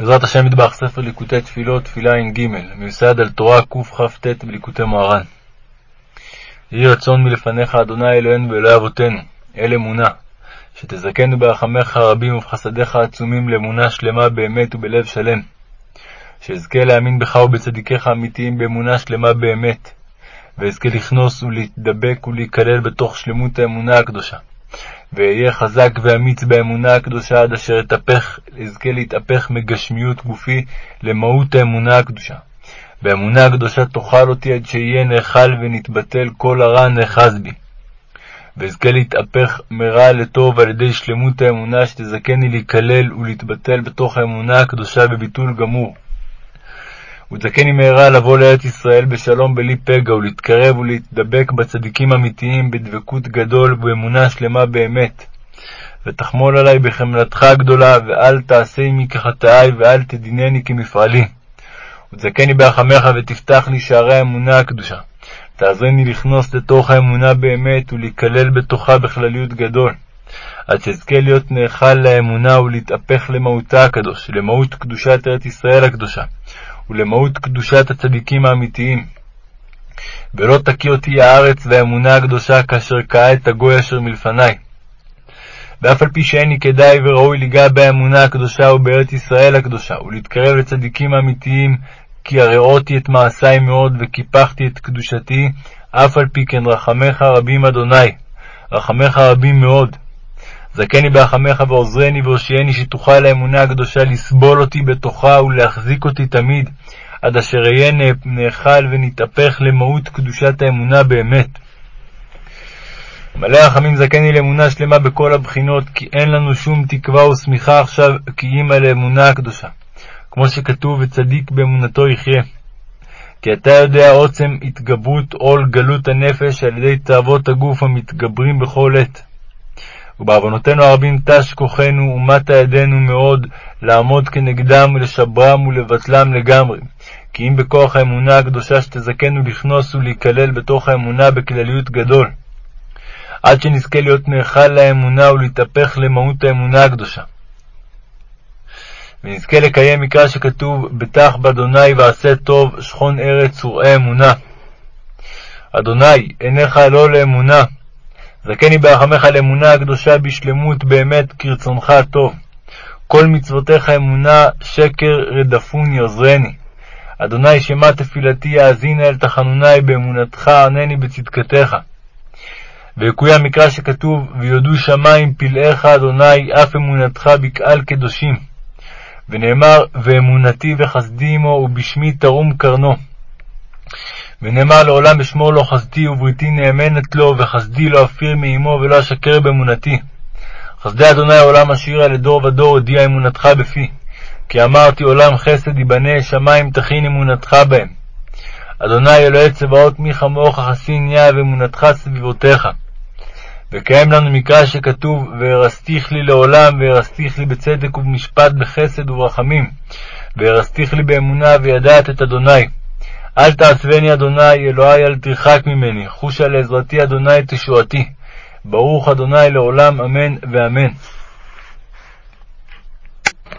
בעזרת השם מטבח ספר ליקוטי תפילות, תפילה ע"ג, מיוסד על תורה קכ"ט בליקוטי מוהר"ן. יהי רצון מלפניך, אדוני אלוהינו ואלוהי אבותינו, אל אמונה, שתזכנו ברחמיך הרבים ובחסדיך העצומים לאמונה שלמה באמת ובלב שלם, שאזכה להאמין בך ובצדיקיך האמיתיים באמונה שלמה באמת, ואזכה לכנוס ולהתדבק ולהיכלל בתוך שלמות האמונה הקדושה. ואהיה חזק ואמיץ באמונה הקדושה עד אשר אתהפך, אזכה להתהפך מגשמיות גופי למהות האמונה הקדושה. באמונה הקדושה תאכל אותי עד שאהיה נאכל ונתבטל כל הרע נאחז בי. ואזכה להתהפך מרע לטוב על ידי שלמות האמונה שתזכני להיכלל ולהתבטל בתוך האמונה הקדושה בביטול גמור. ותזכני מהרה לבוא לארץ ישראל בשלום בלי פגע, ולהתקרב ולהתדבק בצדיקים אמיתיים בדבקות גדול ובאמונה שלמה באמת. ותחמול עלי בחמלתך הגדולה, ואל תעשה עמי כחטאי, ואל תדינני כמפעלי. ותזכני ברחמך, ותפתח לי שערי האמונה הקדושה. תעזרני לכנוס לתוך האמונה באמת, ולהיכלל בתוכה בכלליות גדול. עד שאזכה להיות נאכל לאמונה ולהתהפך למהותה הקדוש, למהות קדושת ארץ ישראל הקדושה, ולמהות קדושת הצדיקים האמיתיים. ולא תקיא אותי הארץ והאמונה הקדושה כאשר קאה את הגוי אשר מלפני. ואף על פי שאיני כדאי וראוי ליגע באמונה הקדושה ובארץ ישראל הקדושה, ולהתקרב לצדיקים האמיתיים, כי הראותי את מעשיי מאוד וקיפחתי את קדושתי, אף על פי כן רחמך רבים אדוני, רחמך רבים מאוד. זכני ברחמך ועוזרני והושיעני שתוכל האמונה הקדושה לסבול אותי בתוכה ולהחזיק אותי תמיד, עד אשר אהיה נאכל ונתהפך למהות קדושת האמונה באמת. מלא רחמים זכני לאמונה שלמה בכל הבחינות, כי אין לנו שום תקווה ושמיכה עכשיו כי אם על האמונה הקדושה, כמו שכתוב וצדיק באמונתו יחיה. כי אתה יודע עוצם התגברות עול גלות הנפש על ידי תאוות הגוף המתגברים בכל עת. ובעוונותינו הרבים תש כוחנו ומטה ידינו מאוד לעמוד כנגדם ולשברם ולבטלם לגמרי. כי אם בכוח האמונה הקדושה שתזכנו לכנוס ולהיכלל בתוך האמונה בכלליות גדול. עד שנזכה להיות נאכל לאמונה ולהתהפך למהות האמונה הקדושה. ונזכה לקיים מקרא שכתוב, בטח באדוני ועשה טוב, שכון ארץ וראה אמונה. אדוני, עיניך לא לאמונה, זכני ברחמך לאמונה הקדושה בשלמות באמת כרצונך הטוב. כל מצוותיך אמונה, שקר רדפוני עוזרני. אדוני שמע תפילתי האזינה אל תחנוני באמונתך ענני בצדקתך. ויקוים מקרא שכתוב ויודו שמים פלאיך אדוני אף אמונתך בקהל קדושים. ונאמר ואמונתי וחסדי עמו ובשמי תרום קרנו. ונאמר לעולם בשמור לו חסדי ובריתי נאמנת לו, וחסדי לא אפיר מעמו ולא אשקר באמונתי. חסדי אדוני העולם אשירה לדור ודור הודיע אמונתך בפי. כי אמרתי עולם חסד ייבנה, שמים תכין אמונתך בהם. אדוני אלוהי צבאות מי כמוך חסין יה ואמונתך סביבותיך. וקיים לנו מקרא שכתוב, והרסתיך לי לעולם, והרסתיך לי בצדק ובמשפט, בחסד וברחמים, והרסתיך לי באמונה, וידעת את אדוני. אל תעצבני אדוני, אלוהי אל תרחק ממני, חושה לעזרתי אדוני תשועתי. ברוך אדוני לעולם, אמן ואמן.